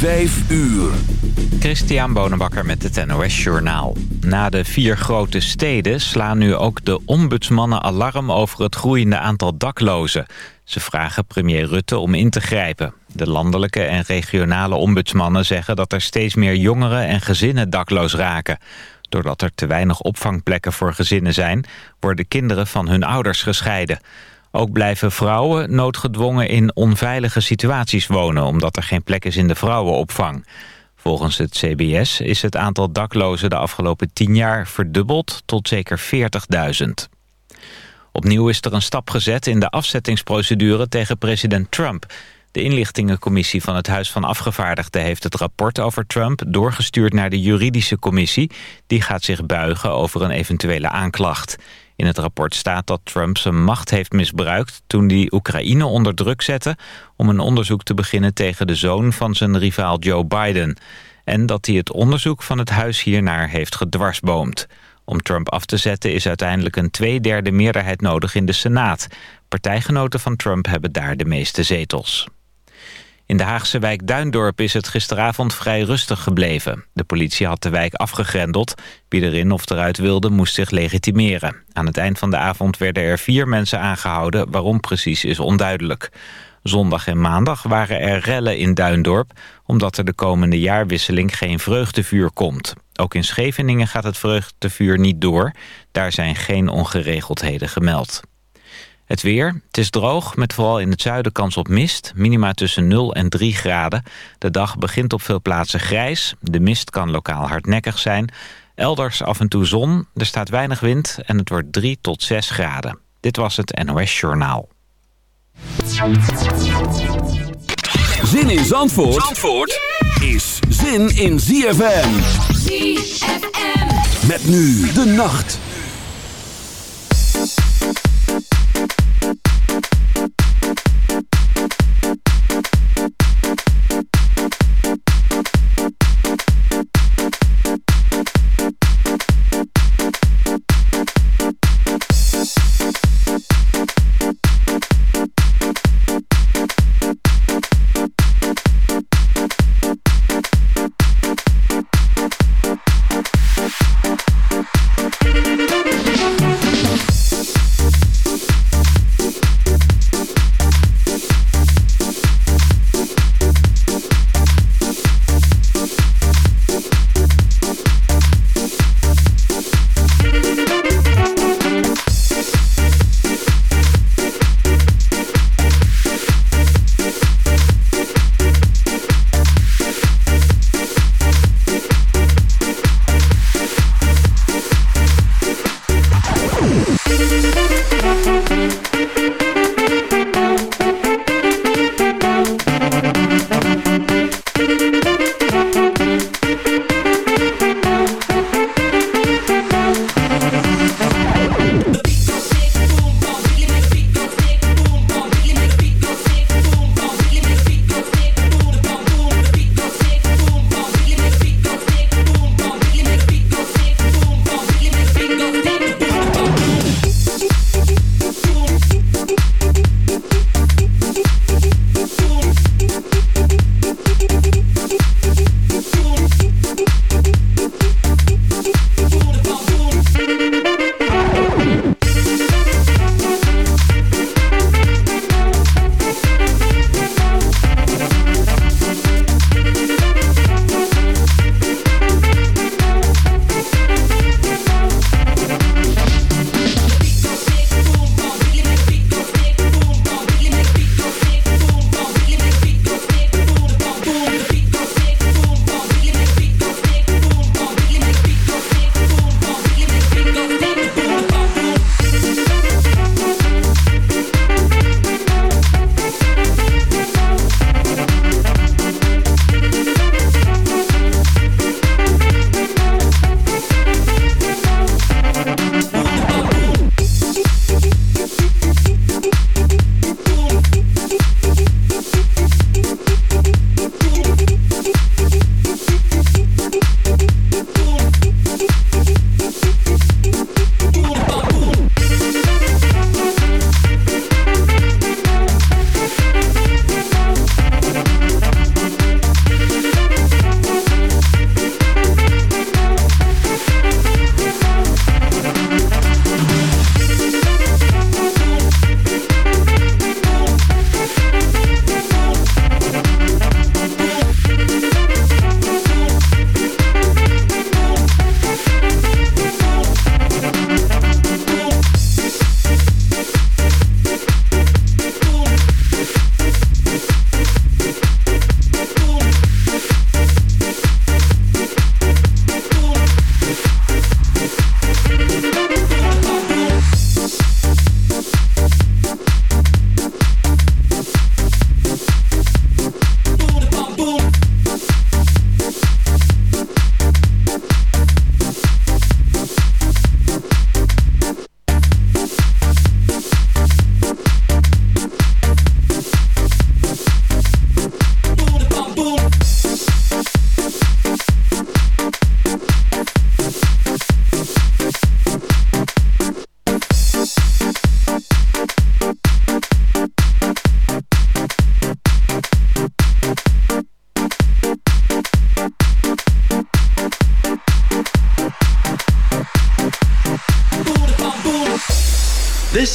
Vijf uur. Christian Bonenbakker met het NOS Journaal. Na de vier grote steden slaan nu ook de ombudsmannen alarm over het groeiende aantal daklozen. Ze vragen premier Rutte om in te grijpen. De landelijke en regionale ombudsmannen zeggen dat er steeds meer jongeren en gezinnen dakloos raken. Doordat er te weinig opvangplekken voor gezinnen zijn, worden kinderen van hun ouders gescheiden. Ook blijven vrouwen noodgedwongen in onveilige situaties wonen... omdat er geen plek is in de vrouwenopvang. Volgens het CBS is het aantal daklozen de afgelopen tien jaar verdubbeld tot zeker 40.000. Opnieuw is er een stap gezet in de afzettingsprocedure tegen president Trump. De inlichtingencommissie van het Huis van Afgevaardigden heeft het rapport over Trump doorgestuurd naar de juridische commissie. Die gaat zich buigen over een eventuele aanklacht. In het rapport staat dat Trump zijn macht heeft misbruikt... toen hij Oekraïne onder druk zette om een onderzoek te beginnen... tegen de zoon van zijn rivaal Joe Biden. En dat hij het onderzoek van het huis hiernaar heeft gedwarsboomd. Om Trump af te zetten is uiteindelijk een tweederde meerderheid nodig in de Senaat. Partijgenoten van Trump hebben daar de meeste zetels. In de Haagse wijk Duindorp is het gisteravond vrij rustig gebleven. De politie had de wijk afgegrendeld. Wie erin of eruit wilde moest zich legitimeren. Aan het eind van de avond werden er vier mensen aangehouden. Waarom precies is onduidelijk. Zondag en maandag waren er rellen in Duindorp... omdat er de komende jaarwisseling geen vreugdevuur komt. Ook in Scheveningen gaat het vreugdevuur niet door. Daar zijn geen ongeregeldheden gemeld. Het weer, het is droog, met vooral in het zuiden kans op mist. Minima tussen 0 en 3 graden. De dag begint op veel plaatsen grijs. De mist kan lokaal hardnekkig zijn. Elders af en toe zon, er staat weinig wind en het wordt 3 tot 6 graden. Dit was het NOS Journaal. Zin in Zandvoort, Zandvoort is zin in ZFM. ZFM. Met nu de nacht.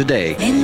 A day.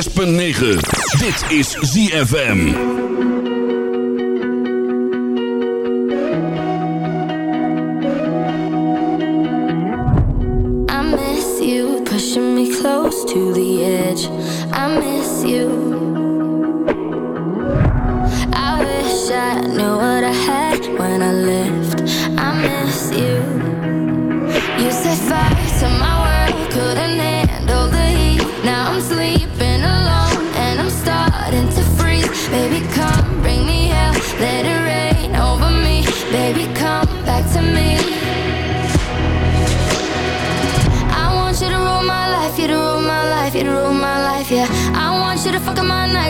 106.9. Dit is ZFM. I miss you, pushing me close to the edge. I miss you.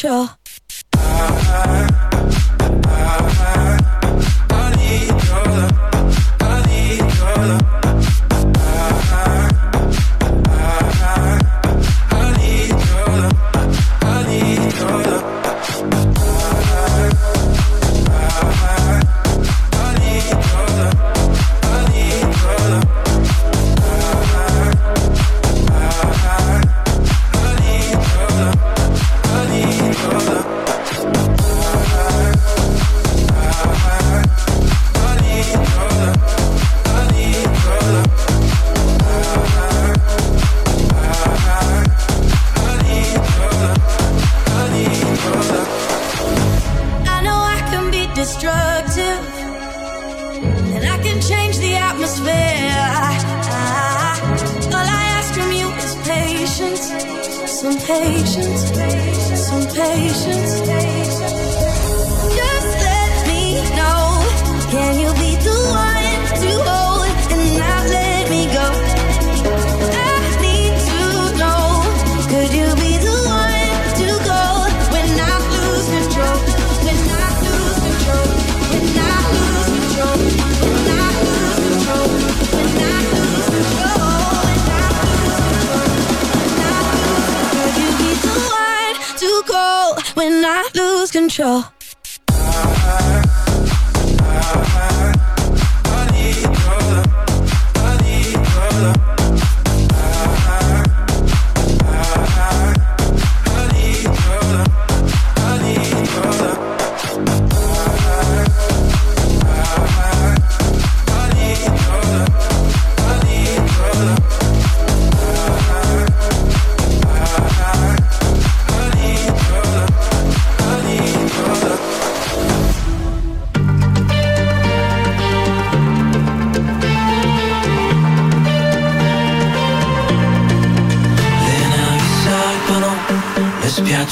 control.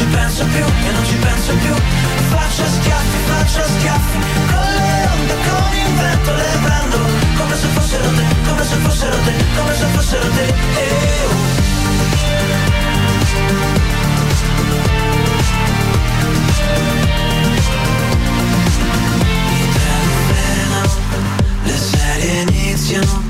ci penso più, e non ci penso più. Faccio schiaffi, faccio schiaffi Con le onde, con il vento Le prendo. Come se fossero te Come se fossero te, come se fossero te. Eh, oh. Iniziano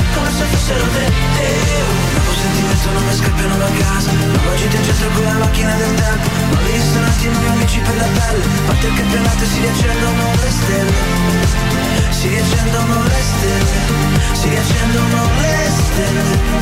come se fossero te. Eh, oh. Dopo sentimento non mi scappiano da casa. Non ho gita in centro con la macchina del tempo. Nuovi ristoranti, nuovi amici per la pelle. Parte il campionato e si riaccendono le stelle. Si riaccendono le stelle. Si riaccendono le stelle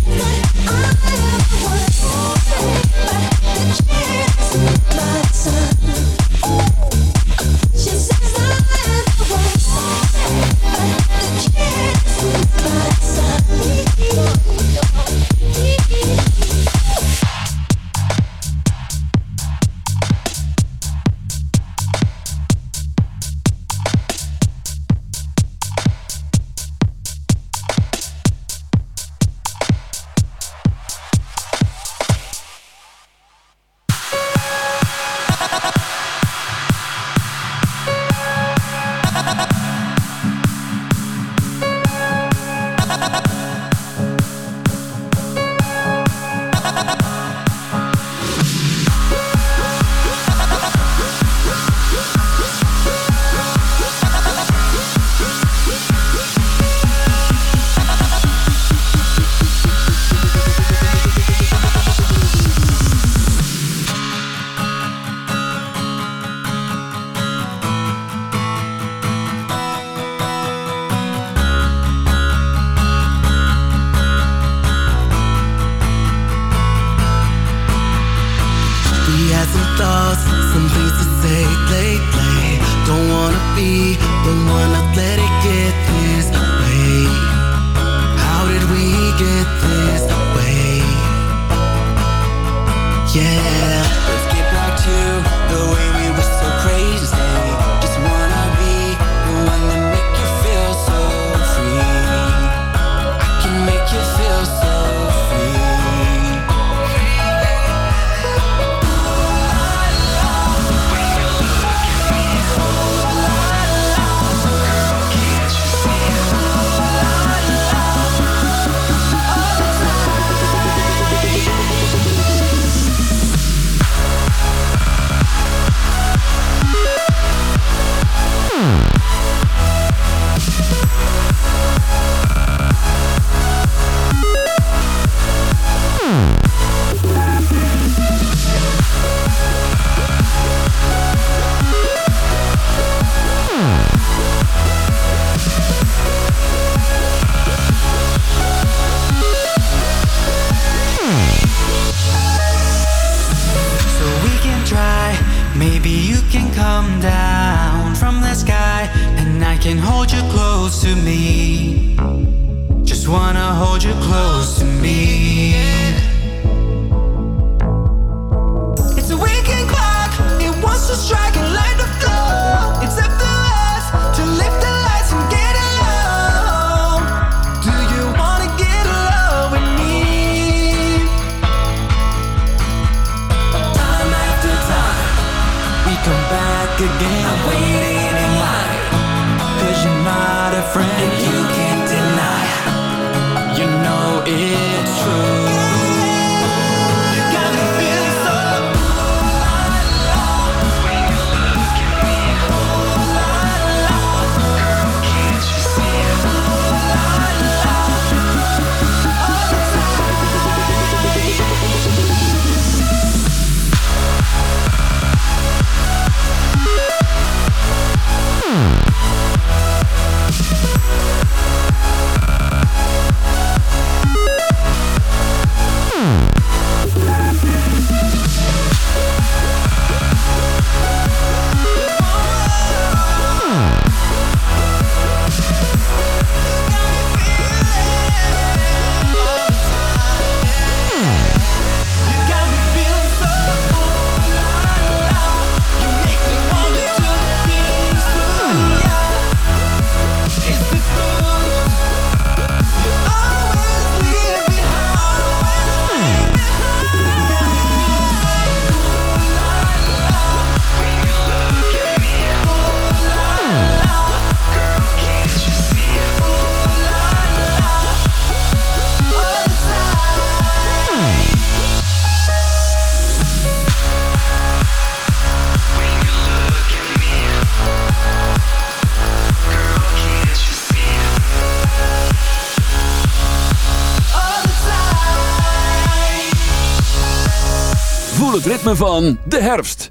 van de herfst.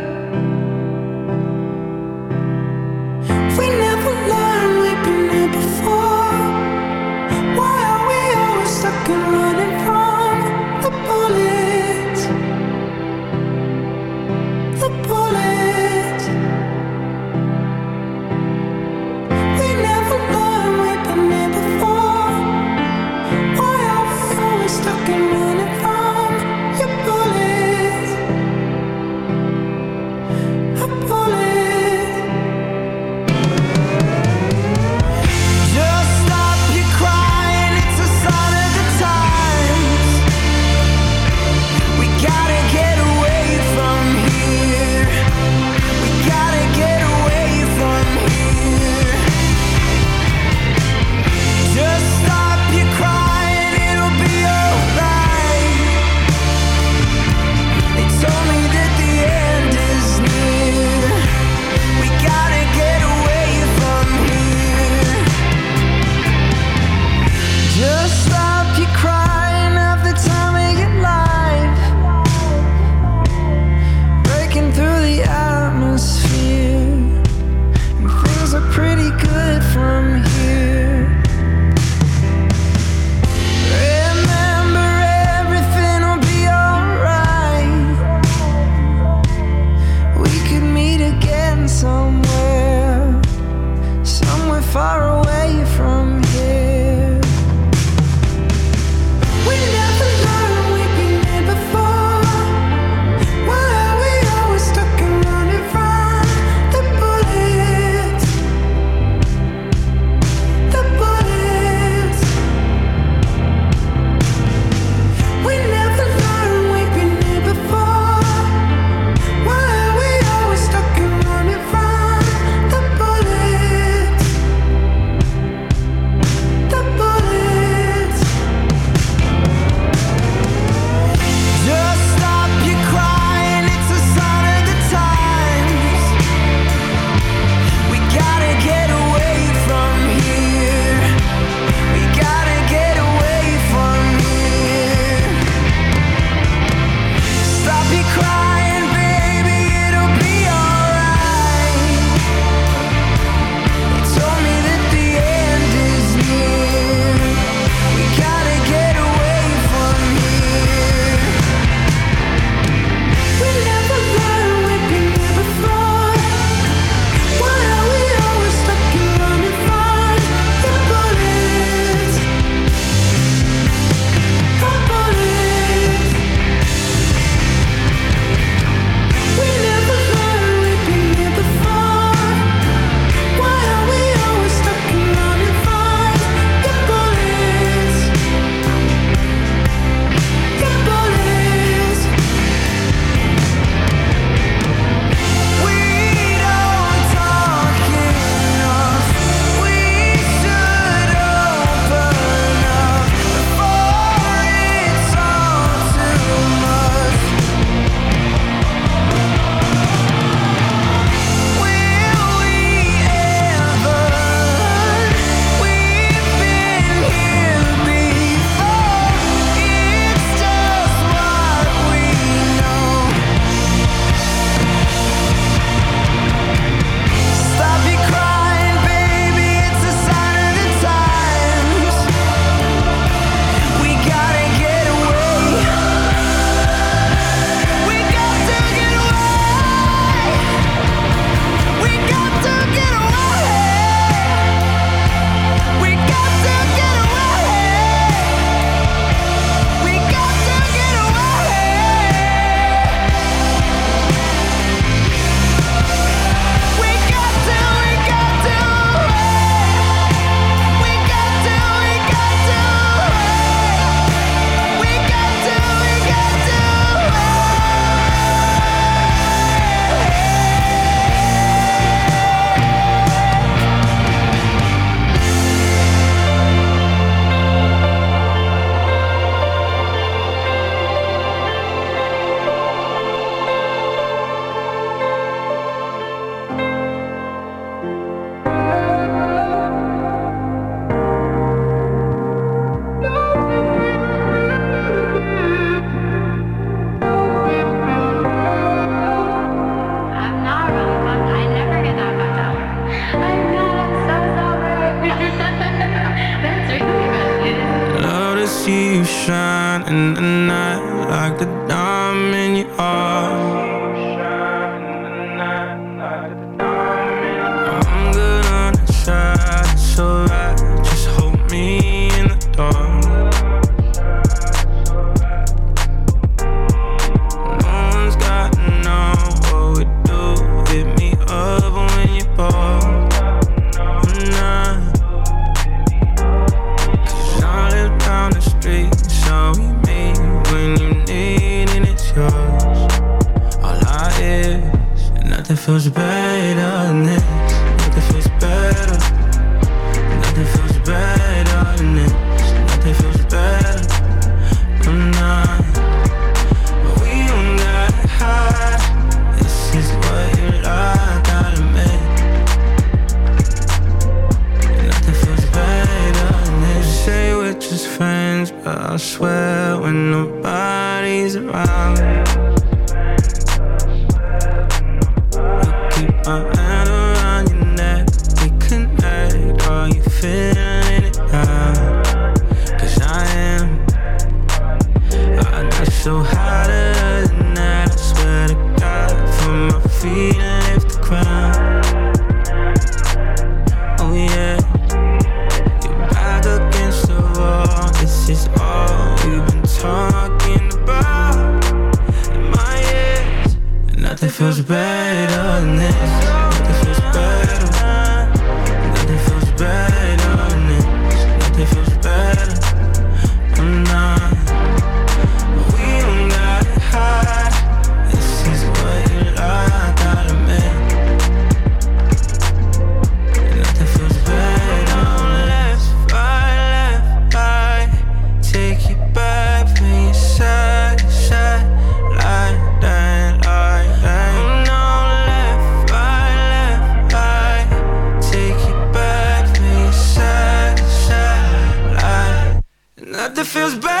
Nothing feels better